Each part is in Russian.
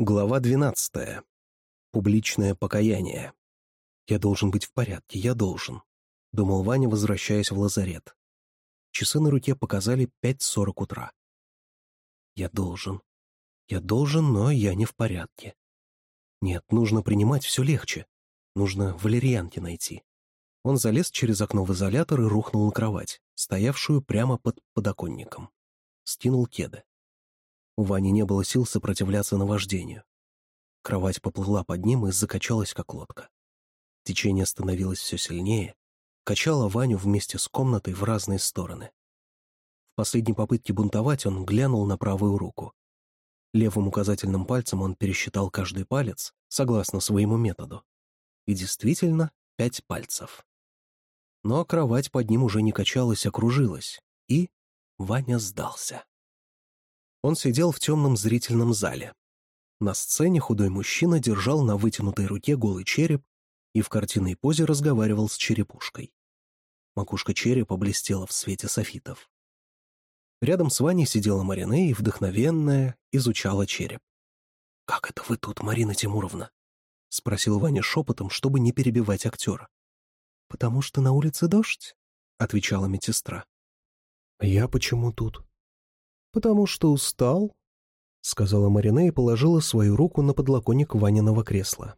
Глава 12. Публичное покаяние. «Я должен быть в порядке, я должен», — думал Ваня, возвращаясь в лазарет. Часы на руке показали 5.40 утра. «Я должен. Я должен, но я не в порядке. Нет, нужно принимать все легче. Нужно валерьянки найти». Он залез через окно в изолятор и рухнул на кровать, стоявшую прямо под подоконником. Стянул кеды. У Вани не было сил сопротивляться наваждению. Кровать поплыла под ним и закачалась, как лодка. Течение становилось все сильнее, качало Ваню вместе с комнатой в разные стороны. В последней попытке бунтовать он глянул на правую руку. Левым указательным пальцем он пересчитал каждый палец, согласно своему методу. И действительно, пять пальцев. Но кровать под ним уже не качалась, а кружилась, и Ваня сдался. Он сидел в темном зрительном зале. На сцене худой мужчина держал на вытянутой руке голый череп и в картинной позе разговаривал с черепушкой. Макушка черепа блестела в свете софитов. Рядом с Ваней сидела Марине и вдохновенная изучала череп. «Как это вы тут, Марина Тимуровна?» — спросил Ваня шепотом, чтобы не перебивать актера. «Потому что на улице дождь», — отвечала медсестра. «Я почему тут?» «Потому что устал», — сказала Марине и положила свою руку на подлоконник Ваниного кресла.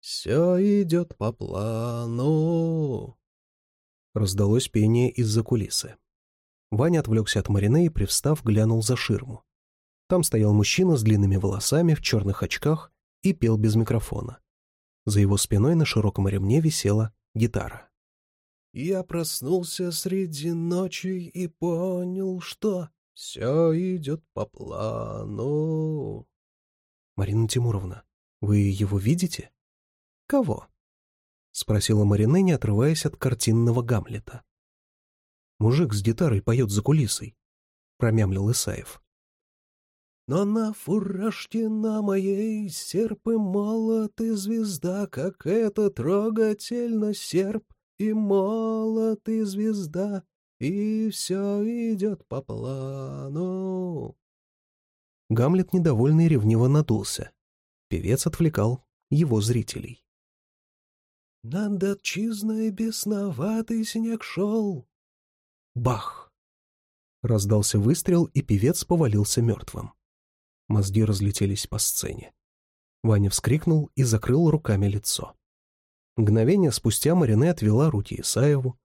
«Все идет по плану», — раздалось пение из-за кулисы. Ваня отвлекся от Марине и, привстав, глянул за ширму. Там стоял мужчина с длинными волосами, в черных очках и пел без микрофона. За его спиной на широком ремне висела гитара. «Я проснулся среди ночи и понял, что...» Все идет по плану. Марина Тимуровна, вы его видите? Кого? Спросила Марина, не отрываясь от картинного Гамлета. Мужик с гитарой поет за кулисой, промямлил Исаев. Но на фуражке на моей серп и молот и звезда, как это трогательно серп и молот и звезда. И все идет по плану. Гамлет недовольный ревниво надулся. Певец отвлекал его зрителей. Над отчизной бесноватый снег шел. Бах! Раздался выстрел, и певец повалился мертвым. Мозги разлетелись по сцене. Ваня вскрикнул и закрыл руками лицо. Мгновение спустя Марине отвела руки Исаеву,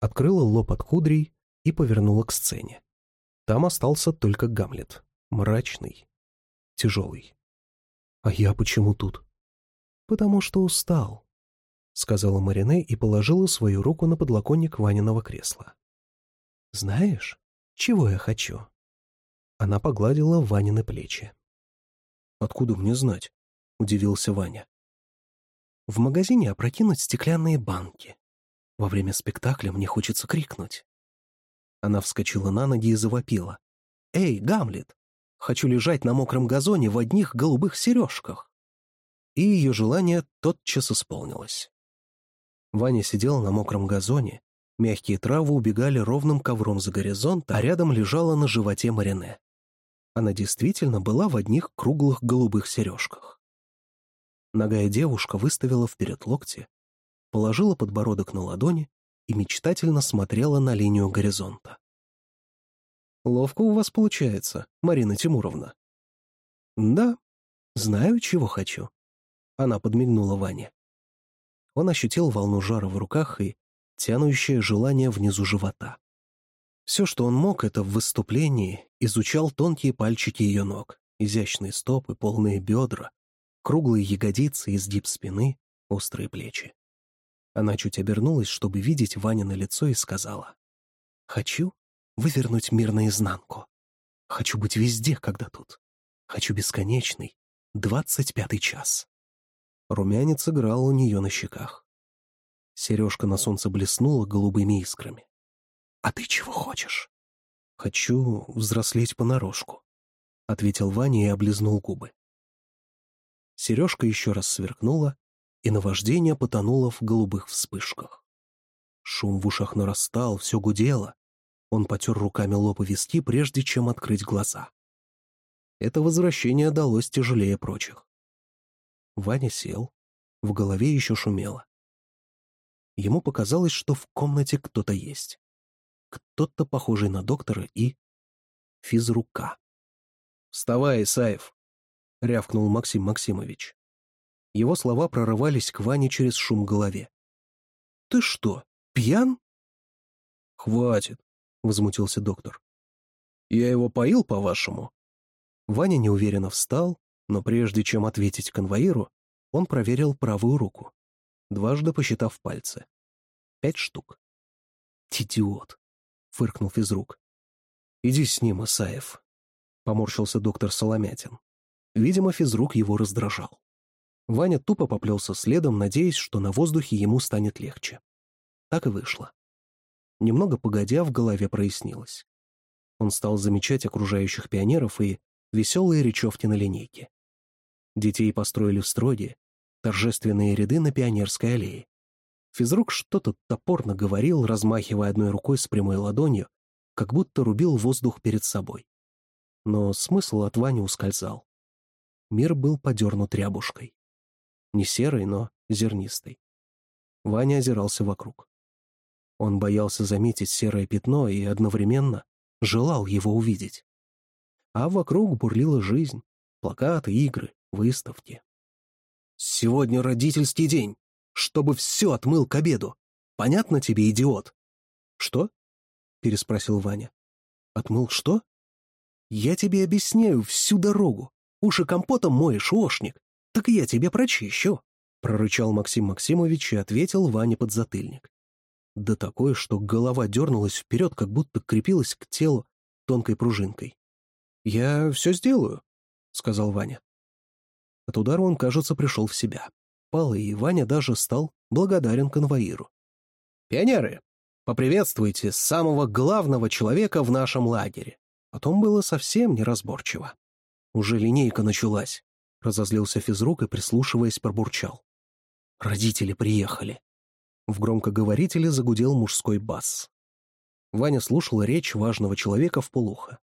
открыла лоб от кудрей и повернула к сцене. Там остался только Гамлет, мрачный, тяжелый. «А я почему тут?» «Потому что устал», — сказала Марине и положила свою руку на подлоконник Ваниного кресла. «Знаешь, чего я хочу?» Она погладила Ванины плечи. «Откуда мне знать?» — удивился Ваня. «В магазине опрокинуть стеклянные банки. Во время спектакля мне хочется крикнуть. Она вскочила на ноги и завопила. «Эй, Гамлет! Хочу лежать на мокром газоне в одних голубых сережках!» И ее желание тотчас исполнилось. Ваня сидел на мокром газоне, мягкие травы убегали ровным ковром за горизонт, а рядом лежала на животе Марине. Она действительно была в одних круглых голубых сережках. Ногая девушка выставила вперед локти, положила подбородок на ладони и мечтательно смотрела на линию горизонта. «Ловко у вас получается, Марина Тимуровна». «Да, знаю, чего хочу». Она подмигнула Ване. Он ощутил волну жара в руках и тянущее желание внизу живота. Все, что он мог, это в выступлении изучал тонкие пальчики ее ног, изящные стопы, полные бедра, круглые ягодицы, изгиб спины, острые плечи. Она чуть обернулась, чтобы видеть Ванина лицо, и сказала. «Хочу вывернуть мир наизнанку. Хочу быть везде, когда тут. Хочу бесконечный, двадцать пятый час». Румянец играл у нее на щеках. Сережка на солнце блеснула голубыми искрами. «А ты чего хочешь?» «Хочу взрослеть понарошку», — ответил Ваня и облизнул губы. Сережка еще раз сверкнула, и наваждение потонуло в голубых вспышках. Шум в ушах нарастал, все гудело. Он потер руками лоб и виски, прежде чем открыть глаза. Это возвращение далось тяжелее прочих. Ваня сел, в голове еще шумело. Ему показалось, что в комнате кто-то есть. Кто-то похожий на доктора и... физрука. «Вставай, Исаев!» — рявкнул Максим Максимович. Его слова прорывались к Ване через шум в голове. «Ты что, пьян?» «Хватит», — возмутился доктор. «Я его поил, по-вашему?» Ваня неуверенно встал, но прежде чем ответить конвоиру, он проверил правую руку, дважды посчитав пальцы. Пять штук. «Идиот!» — фыркнул физрук. «Иди с ним, Исаев», — поморщился доктор Соломятин. Видимо, физрук его раздражал. Ваня тупо поплелся следом, надеясь, что на воздухе ему станет легче. Так и вышло. Немного погодя, в голове прояснилось. Он стал замечать окружающих пионеров и веселые речевки на линейке. Детей построили в строге, торжественные ряды на Пионерской аллее. Физрук что-то топорно говорил, размахивая одной рукой с прямой ладонью, как будто рубил воздух перед собой. Но смысл от Вани ускользал. Мир был подернут рябушкой не серый, но зернистый. Ваня озирался вокруг. Он боялся заметить серое пятно и одновременно желал его увидеть. А вокруг бурлила жизнь, плакаты, игры, выставки. «Сегодня родительский день, чтобы все отмыл к обеду. Понятно тебе, идиот?» «Что?» — переспросил Ваня. «Отмыл что?» «Я тебе объясняю всю дорогу. Уши компотом моешь, ошник так я тебе прочищу», — прорычал Максим Максимович и ответил Ване под затыльник. Да такое, что голова дернулась вперед, как будто крепилась к телу тонкой пружинкой. «Я все сделаю», — сказал Ваня. От удара он, кажется, пришел в себя. Пал, и Ваня даже стал благодарен конвоиру. «Пионеры, поприветствуйте самого главного человека в нашем лагере». Потом было совсем неразборчиво. Уже линейка началась. Разозлился физрук и, прислушиваясь, пробурчал. «Родители приехали». В громкоговорителе загудел мужской бас. Ваня слушал речь важного человека в полухо,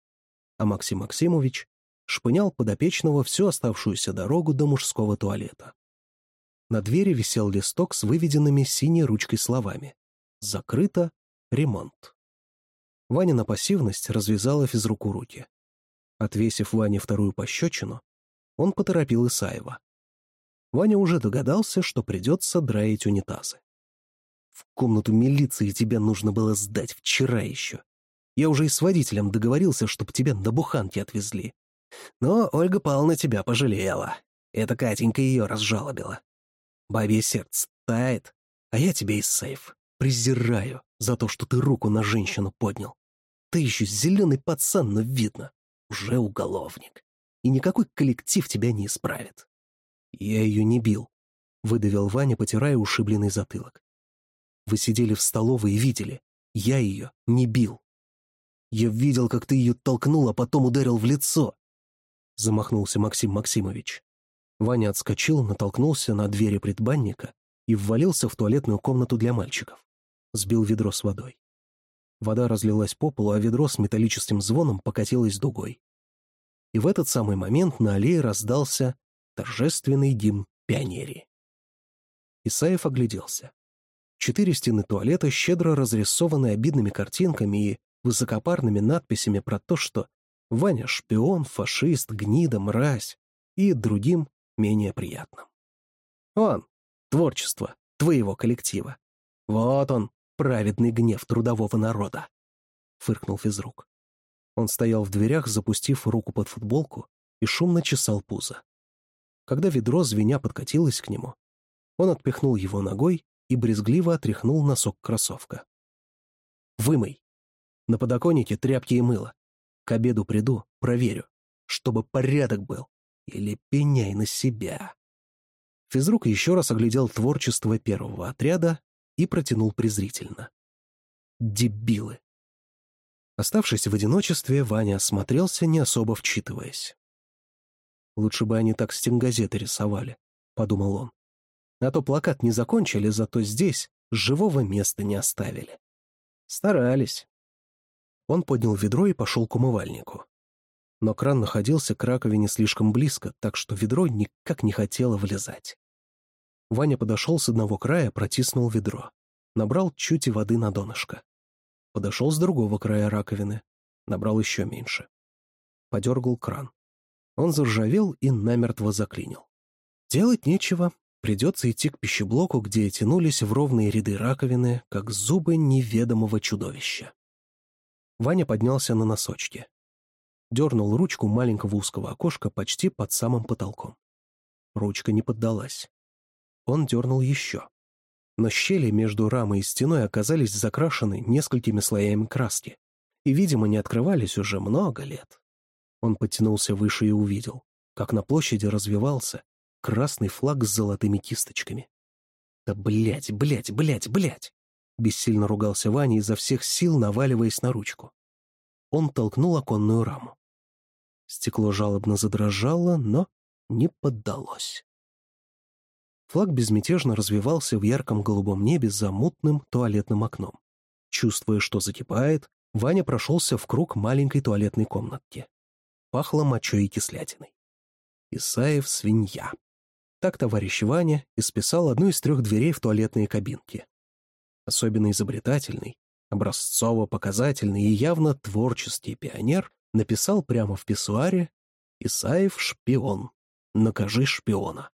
а Максим Максимович шпынял подопечного всю оставшуюся дорогу до мужского туалета. На двери висел листок с выведенными синей ручкой словами «Закрыто. Ремонт». Ваня на пассивность развязала физруку руки. Отвесив Ване вторую пощечину, он поторопил Исаева. Ваня уже догадался, что придется драить унитазы. «В комнату милиции тебя нужно было сдать вчера еще. Я уже и с водителем договорился, чтобы тебя на буханке отвезли. Но Ольга Павловна тебя пожалела. Это Катенька ее разжалобила. Бабье сердце тает, а я тебя, сейф. презираю за то, что ты руку на женщину поднял. Ты еще зеленый пацан, но видно, уже уголовник и никакой коллектив тебя не исправит». «Я ее не бил», — выдавил Ваня, потирая ушибленный затылок. «Вы сидели в столовой и видели. Я ее не бил. Я видел, как ты ее толкнул, а потом ударил в лицо», — замахнулся Максим Максимович. Ваня отскочил, натолкнулся на двери предбанника и ввалился в туалетную комнату для мальчиков. Сбил ведро с водой. Вода разлилась по полу, а ведро с металлическим звоном покатилось дугой и в этот самый момент на аллее раздался торжественный гимн пионерии. Исаев огляделся. Четыре стены туалета щедро разрисованы обидными картинками и высокопарными надписями про то, что Ваня — шпион, фашист, гнида, мразь и другим менее приятным. Он — творчество твоего коллектива. Вот он, праведный гнев трудового народа, — фыркнул физрук. Он стоял в дверях, запустив руку под футболку, и шумно чесал пузо. Когда ведро звеня подкатилось к нему, он отпихнул его ногой и брезгливо отряхнул носок кроссовка. «Вымой! На подоконнике тряпки и мыло. К обеду приду, проверю, чтобы порядок был. Или пеняй на себя!» Физрук еще раз оглядел творчество первого отряда и протянул презрительно. «Дебилы! Оставшись в одиночестве, Ваня осмотрелся, не особо вчитываясь. «Лучше бы они так стенгазеты рисовали», — подумал он. «А то плакат не закончили, зато здесь живого места не оставили». «Старались». Он поднял ведро и пошел к умывальнику. Но кран находился к раковине слишком близко, так что ведро никак не хотело влезать. Ваня подошел с одного края, протиснул ведро. Набрал чуть и воды на донышко. Подошел с другого края раковины. Набрал еще меньше. Подергал кран. Он заржавел и намертво заклинил. Делать нечего. Придется идти к пищеблоку, где тянулись в ровные ряды раковины, как зубы неведомого чудовища. Ваня поднялся на носочки. Дернул ручку маленького узкого окошка почти под самым потолком. Ручка не поддалась. Он дернул еще но щели между рамой и стеной оказались закрашены несколькими слоями краски и, видимо, не открывались уже много лет. Он потянулся выше и увидел, как на площади развивался красный флаг с золотыми кисточками. «Да блять, блять, блять, блять!» Бессильно ругался Ваня изо всех сил, наваливаясь на ручку. Он толкнул оконную раму. Стекло жалобно задрожало, но не поддалось. Флаг безмятежно развивался в ярком голубом небе за мутным туалетным окном. Чувствуя, что закипает, Ваня прошелся в круг маленькой туалетной комнатки. Пахло мочой и кислятиной. Исаев свинья. Так товарищ Ваня исписал одну из трех дверей в туалетные кабинки. Особенно изобретательный, образцово-показательный и явно творческий пионер написал прямо в писсуаре «Исаев шпион. Накажи шпиона».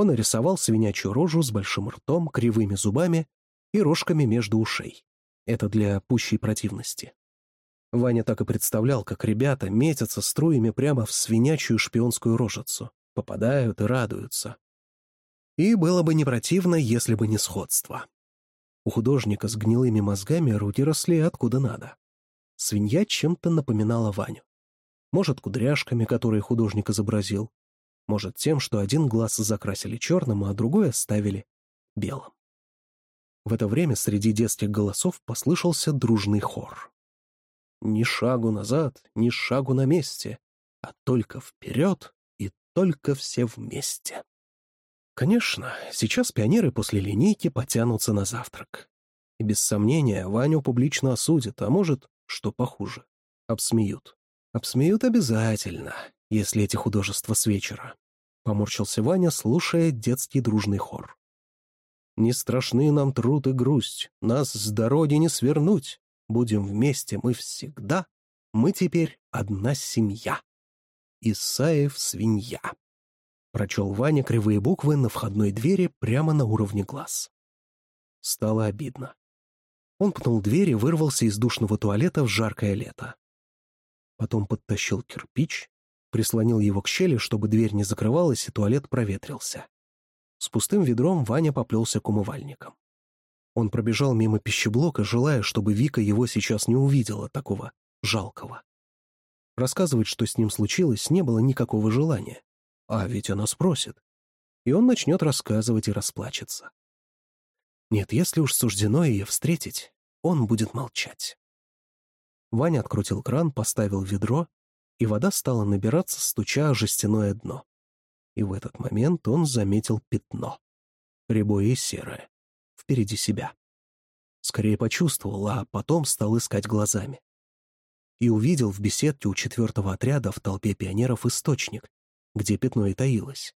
Он нарисовал свинячью рожу с большим ртом, кривыми зубами и рожками между ушей. Это для пущей противности. Ваня так и представлял, как ребята метятся струями прямо в свинячую шпионскую рожицу, попадают и радуются. И было бы не противно, если бы не сходство. У художника с гнилыми мозгами руки росли откуда надо. Свинья чем-то напоминала Ваню. Может, кудряшками, которые художник изобразил, может, тем, что один глаз закрасили черным, а другой оставили белым. В это время среди детских голосов послышался дружный хор. «Ни шагу назад, ни шагу на месте, а только вперед и только все вместе». Конечно, сейчас пионеры после линейки потянутся на завтрак. И без сомнения Ваню публично осудят, а может, что похуже, обсмеют. Обсмеют обязательно, если эти художества с вечера. — поморщился Ваня, слушая детский дружный хор. «Не страшны нам труд и грусть, нас с дороги не свернуть. Будем вместе мы всегда, мы теперь одна семья». Исаев свинья. Прочел Ваня кривые буквы на входной двери прямо на уровне глаз. Стало обидно. Он пнул дверь и вырвался из душного туалета в жаркое лето. Потом подтащил кирпич, прислонил его к щели, чтобы дверь не закрывалась и туалет проветрился. С пустым ведром Ваня поплелся к умывальникам. Он пробежал мимо пищеблока, желая, чтобы Вика его сейчас не увидела, такого жалкого. Рассказывать, что с ним случилось, не было никакого желания. А ведь она спросит. И он начнет рассказывать и расплачется. Нет, если уж суждено ее встретить, он будет молчать. Ваня открутил кран, поставил ведро и вода стала набираться, стуча о жестяное дно. И в этот момент он заметил пятно. Рябое и серое. Впереди себя. Скорее почувствовал, а потом стал искать глазами. И увидел в беседке у четвертого отряда в толпе пионеров источник, где пятно и таилось.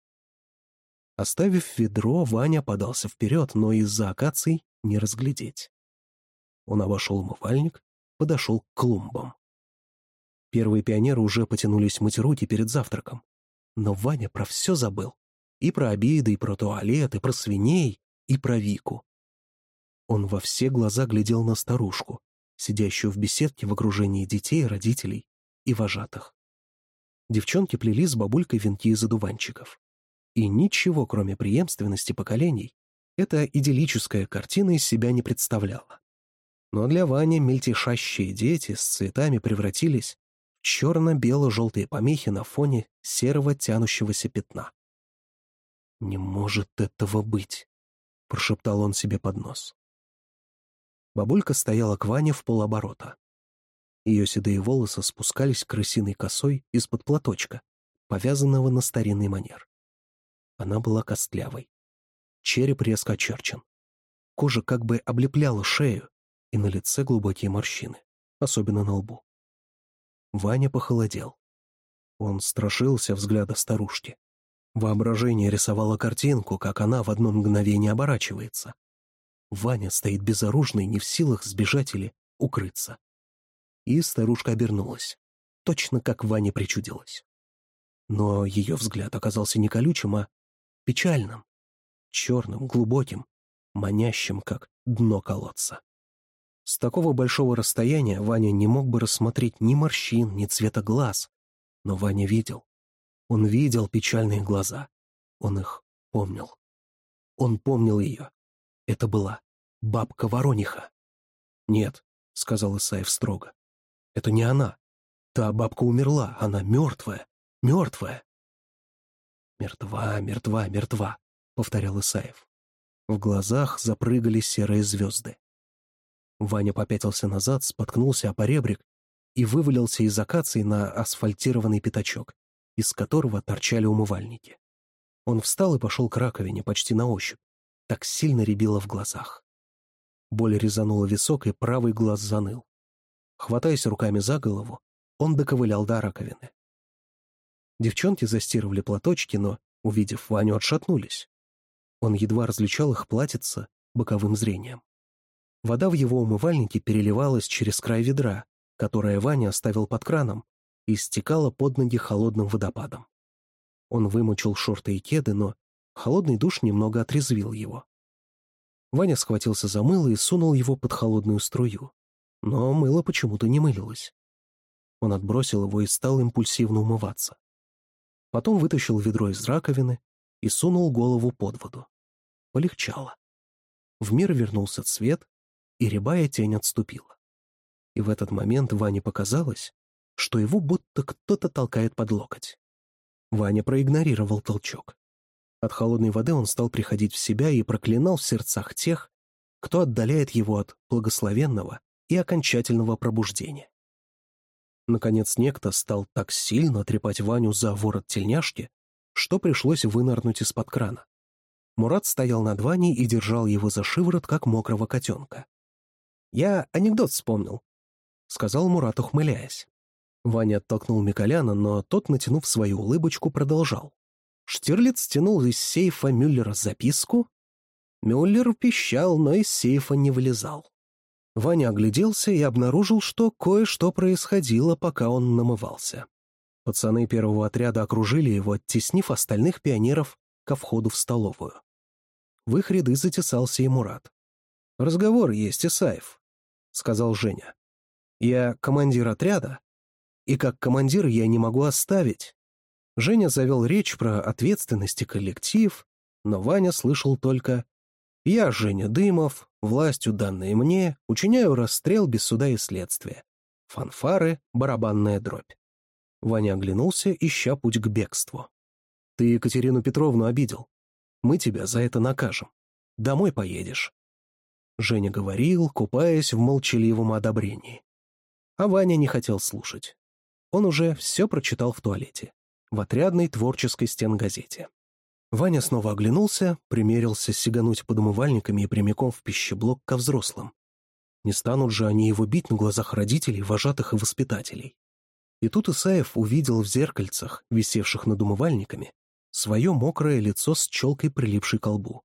Оставив ведро, Ваня подался вперед, но из-за акаций не разглядеть. Он обошел умывальник, подошел к клумбам. Первые пионеры уже потянулись мыть руки перед завтраком. Но Ваня про все забыл. И про обеды, и про туалет, и про свиней, и про Вику. Он во все глаза глядел на старушку, сидящую в беседке в окружении детей, родителей и вожатых. Девчонки плели с бабулькой венки из одуванчиков. И ничего, кроме преемственности поколений, эта идиллическая картина из себя не представляла. Но для Вани мельтешащие дети с цветами превратились черно-бело-желтые помехи на фоне серого тянущегося пятна. «Не может этого быть!» — прошептал он себе под нос. Бабулька стояла к Ване в полоборота. Ее седые волосы спускались крысиной косой из-под платочка, повязанного на старинный манер. Она была костлявой. Череп резко очерчен. Кожа как бы облепляла шею, и на лице глубокие морщины, особенно на лбу. Ваня похолодел. Он страшился взгляда старушки. Воображение рисовало картинку, как она в одно мгновение оборачивается. Ваня стоит безоружный, не в силах сбежать или укрыться. И старушка обернулась, точно как Ване причудилось. Но ее взгляд оказался не колючим, а печальным, черным, глубоким, манящим, как дно колодца. С такого большого расстояния Ваня не мог бы рассмотреть ни морщин, ни цвета глаз. Но Ваня видел. Он видел печальные глаза. Он их помнил. Он помнил ее. Это была бабка Ворониха. «Нет», — сказал Исаев строго. «Это не она. Та бабка умерла. Она мертвая. Мертвая». «Мертва, мертва, мертва», — повторял Исаев. В глазах запрыгали серые звезды. Ваня попятился назад, споткнулся о поребрик и вывалился из акации на асфальтированный пятачок, из которого торчали умывальники. Он встал и пошел к раковине почти на ощупь. Так сильно рябило в глазах. Боль резанула висок, и правый глаз заныл. Хватаясь руками за голову, он доковылял до раковины. Девчонки застирывали платочки, но, увидев Ваню, отшатнулись. Он едва различал их платьица боковым зрением. Вода в его умывальнике переливалась через край ведра, которое Ваня оставил под краном, и стекала под ноги холодным водопадом. Он вымочил шорты и кеды, но холодный душ немного отрезвил его. Ваня схватился за мыло и сунул его под холодную струю. Но мыло почему-то не мылилось. Он отбросил его и стал импульсивно умываться. Потом вытащил ведро из раковины и сунул голову под воду. Полегчало. В мир вернулся цвет, и рябая тень отступила. И в этот момент Ване показалось, что его будто кто-то толкает под локоть. Ваня проигнорировал толчок. От холодной воды он стал приходить в себя и проклинал в сердцах тех, кто отдаляет его от благословенного и окончательного пробуждения. Наконец некто стал так сильно трепать Ваню за ворот тельняшки, что пришлось вынырнуть из-под крана. Мурат стоял над Ваней и держал его за шиворот, как мокрого котенка. Я анекдот вспомнил», — сказал Мурат, ухмыляясь. Ваня оттолкнул Миколяна, но тот, натянув свою улыбочку, продолжал. Штирлиц тянул из сейфа Мюллера записку. Мюллер пищал, но из сейфа не вылезал. Ваня огляделся и обнаружил, что кое-что происходило, пока он намывался. Пацаны первого отряда окружили его, оттеснив остальных пионеров ко входу в столовую. В их ряды затесался и Мурат. «Разговор есть, Исаев», сказал Женя. «Я командир отряда, и как командир я не могу оставить». Женя завел речь про ответственность и коллектив, но Ваня слышал только «Я, Женя Дымов, властью данные мне, учиняю расстрел без суда и следствия. Фанфары, барабанная дробь». Ваня оглянулся, ища путь к бегству. «Ты Екатерину Петровну обидел. Мы тебя за это накажем. Домой поедешь». — Женя говорил, купаясь в молчаливом одобрении. А Ваня не хотел слушать. Он уже все прочитал в туалете, в отрядной творческой стенгазете. Ваня снова оглянулся, примерился сигануть под умывальниками и прямиком в пищеблок ко взрослым. Не станут же они его бить на глазах родителей, вожатых и воспитателей. И тут Исаев увидел в зеркальцах, висевших над умывальниками, свое мокрое лицо с челкой, прилипшей к лбу.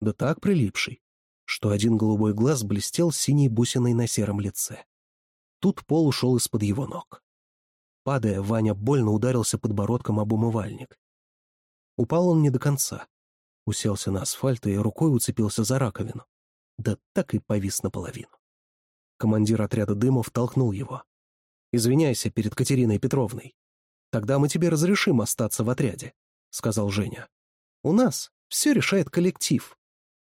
Да так прилипшей, что один голубой глаз блестел синей бусиной на сером лице. Тут пол ушел из-под его ног. Падая, Ваня больно ударился подбородком об умывальник. Упал он не до конца. Уселся на асфальт и рукой уцепился за раковину. Да так и повис наполовину. Командир отряда дымов толкнул его. «Извиняйся перед Катериной Петровной. Тогда мы тебе разрешим остаться в отряде», — сказал Женя. «У нас все решает коллектив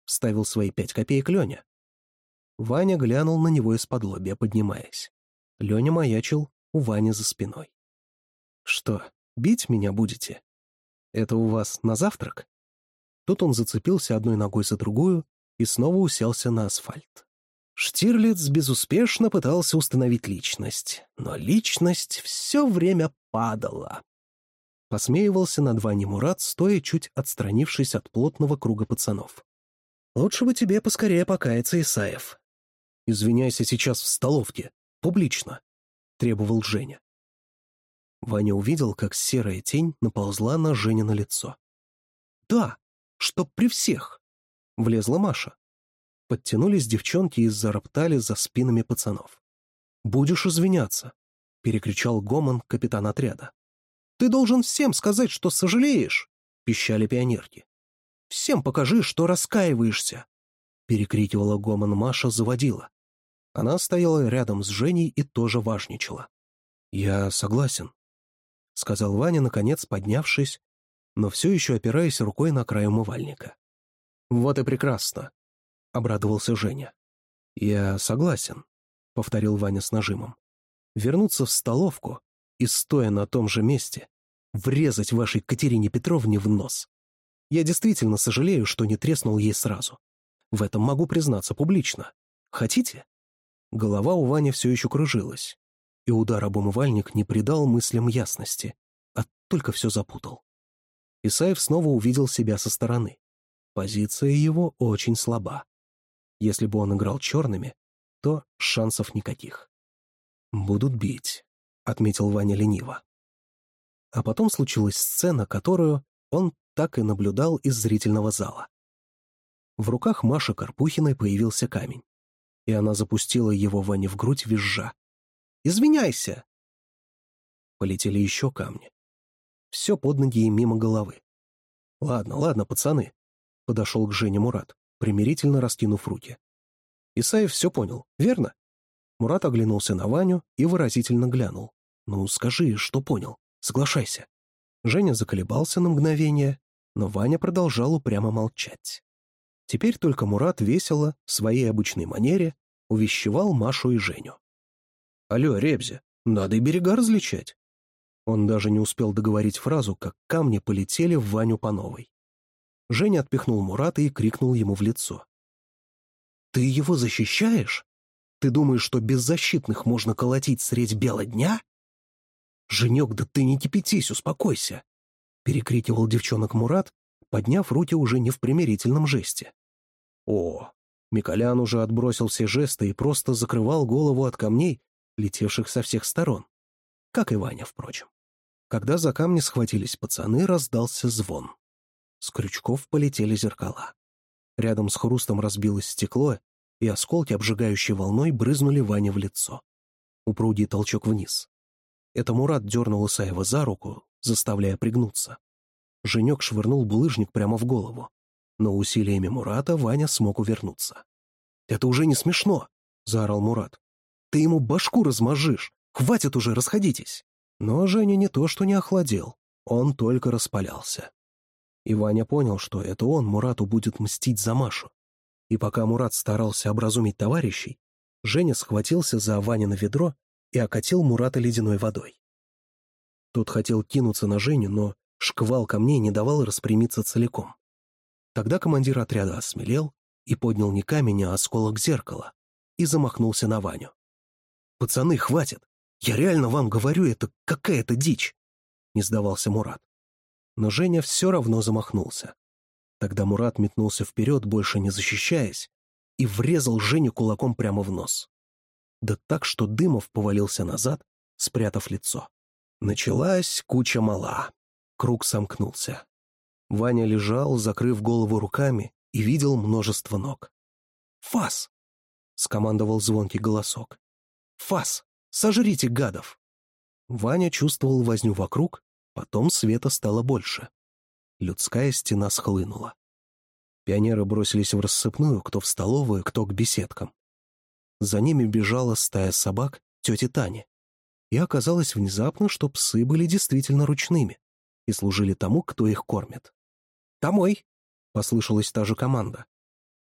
ставил свои пять копеек Леня. Ваня глянул на него из-под лобья, поднимаясь. Леня маячил у Вани за спиной. «Что, бить меня будете? Это у вас на завтрак?» Тут он зацепился одной ногой за другую и снова уселся на асфальт. Штирлиц безуспешно пытался установить личность, но личность все время падала. Посмеивался над Ваней Мурат, стоя чуть отстранившись от плотного круга пацанов. Лучше бы тебе поскорее покаяться, Исаев. Извиняйся сейчас в столовке, публично, требовал Женя. Ваня увидел, как серая тень наползла на Женя на лицо. «Да, чтоб при всех!» — влезла Маша. Подтянулись девчонки и зароптали за спинами пацанов. «Будешь извиняться!» — перекричал Гомон, капитан отряда. «Ты должен всем сказать, что сожалеешь!» — пищали пионерки. Всем покажи, что раскаиваешься!» Перекрикивала гомон Маша, заводила. Она стояла рядом с Женей и тоже важничала. «Я согласен», — сказал Ваня, наконец поднявшись, но все еще опираясь рукой на край умывальника. «Вот и прекрасно», — обрадовался Женя. «Я согласен», — повторил Ваня с нажимом. «Вернуться в столовку и, стоя на том же месте, врезать вашей Катерине Петровне в нос». Я действительно сожалею, что не треснул ей сразу. В этом могу признаться публично. Хотите? Голова у Вани все еще кружилась, и удар об умывальник не придал мыслям ясности, а только все запутал. Исаев снова увидел себя со стороны. Позиция его очень слаба. Если бы он играл черными, то шансов никаких. «Будут бить», — отметил Ваня лениво. А потом случилась сцена, которую он так и наблюдал из зрительного зала. В руках Маши Карпухиной появился камень, и она запустила его Ване в грудь визжа. «Извиняйся!» Полетели еще камни. Все под ноги и мимо головы. «Ладно, ладно, пацаны», — подошел к Жене Мурат, примирительно раскинув руки. Исаев все понял, верно? Мурат оглянулся на Ваню и выразительно глянул. «Ну, скажи, что понял. Соглашайся». Женя заколебался на мгновение, но Ваня продолжал упрямо молчать. Теперь только Мурат весело, в своей обычной манере, увещевал Машу и Женю. «Алло, Ребзя, надо и берега различать!» Он даже не успел договорить фразу, как камни полетели в Ваню по новой. Женя отпихнул Мурата и крикнул ему в лицо. «Ты его защищаешь? Ты думаешь, что беззащитных можно колотить средь бела дня? Женек, да ты не кипятись, успокойся перекрикивал девчонок Мурат, подняв руки уже не в примирительном жесте. О, Миколян уже отбросил все жесты и просто закрывал голову от камней, летевших со всех сторон. Как и Ваня, впрочем. Когда за камни схватились пацаны, раздался звон. С крючков полетели зеркала. Рядом с хрустом разбилось стекло, и осколки, обжигающей волной, брызнули Ване в лицо. Упругий толчок вниз. Это Мурат дернул Исаева за руку, заставляя пригнуться. Женек швырнул булыжник прямо в голову. Но усилиями Мурата Ваня смог увернуться. «Это уже не смешно!» — заорал Мурат. «Ты ему башку размажешь! Хватит уже, расходитесь!» Но Женя не то что не охладел, он только распалялся. И Ваня понял, что это он Мурату будет мстить за Машу. И пока Мурат старался образумить товарищей, Женя схватился за Ваня на ведро и окатил Мурата ледяной водой. Тот хотел кинуться на Женю, но шквал камней не давал распрямиться целиком. Тогда командир отряда осмелел и поднял не камень, а осколок зеркала и замахнулся на Ваню. «Пацаны, хватит! Я реально вам говорю, это какая-то дичь!» не сдавался Мурат. Но Женя все равно замахнулся. Тогда Мурат метнулся вперед, больше не защищаясь, и врезал Женю кулаком прямо в нос. Да так, что Дымов повалился назад, спрятав лицо. Началась куча мала. Круг сомкнулся. Ваня лежал, закрыв голову руками, и видел множество ног. «Фас!» — скомандовал звонкий голосок. «Фас! Сожрите гадов!» Ваня чувствовал возню вокруг, потом света стало больше. Людская стена схлынула. Пионеры бросились в рассыпную, кто в столовую, кто к беседкам. За ними бежала стая собак тети Тани и оказалось внезапно, что псы были действительно ручными и служили тому, кто их кормит. «Домой!» — послышалась та же команда.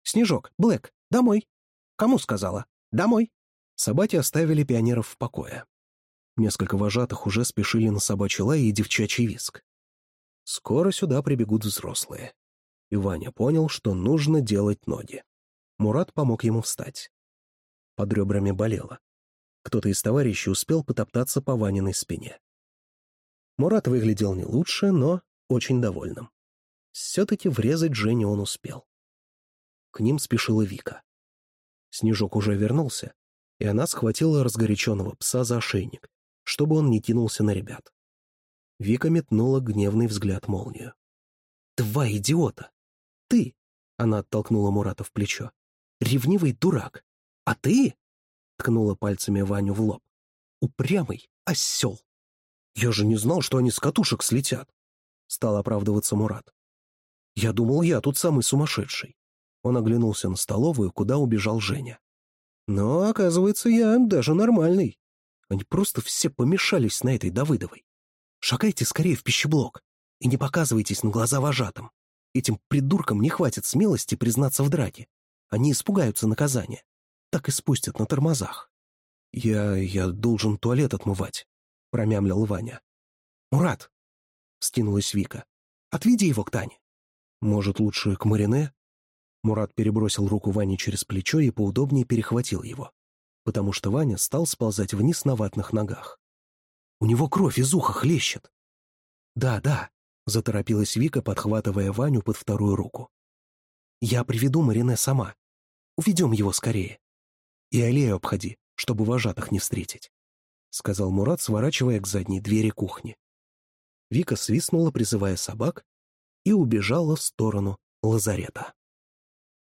«Снежок, Блэк, домой!» «Кому сказала? Домой!» Собаки оставили пионеров в покое. Несколько вожатых уже спешили на собачий лай и девчачий виск. Скоро сюда прибегут взрослые. И Ваня понял, что нужно делать ноги. Мурат помог ему встать. Под ребрами болело. Кто-то из товарищей успел потоптаться по Ваниной спине. Мурат выглядел не лучше, но очень довольным. Все-таки врезать Жене он успел. К ним спешила Вика. Снежок уже вернулся, и она схватила разгоряченного пса за ошейник, чтобы он не кинулся на ребят. Вика метнула гневный взгляд молнию. «Два идиота! Ты!» — она оттолкнула Мурата в плечо. «Ревнивый дурак! А ты?» ткнула пальцами Ваню в лоб. «Упрямый осел!» «Я же не знал, что они с катушек слетят!» Стал оправдываться Мурат. «Я думал, я тут самый сумасшедший!» Он оглянулся на столовую, куда убежал Женя. «Но, оказывается, я даже нормальный. Они просто все помешались на этой Давыдовой. Шагайте скорее в пищеблок и не показывайтесь на глаза вожатым. Этим придуркам не хватит смелости признаться в драке. Они испугаются наказания так и спустят на тормозах. «Я... я должен туалет отмывать», — промямлил Ваня. «Мурат!» — скинулась Вика. «Отведи его к Тане». «Может, лучше к Марине?» Мурат перебросил руку Вани через плечо и поудобнее перехватил его, потому что Ваня стал сползать вниз на ватных ногах. «У него кровь из уха хлещет!» «Да, да», — заторопилась Вика, подхватывая Ваню под вторую руку. «Я приведу Марине сама. Уведем его скорее». И аллею обходи, чтобы вожатых не встретить», — сказал Мурат, сворачивая к задней двери кухни. Вика свистнула, призывая собак, и убежала в сторону лазарета.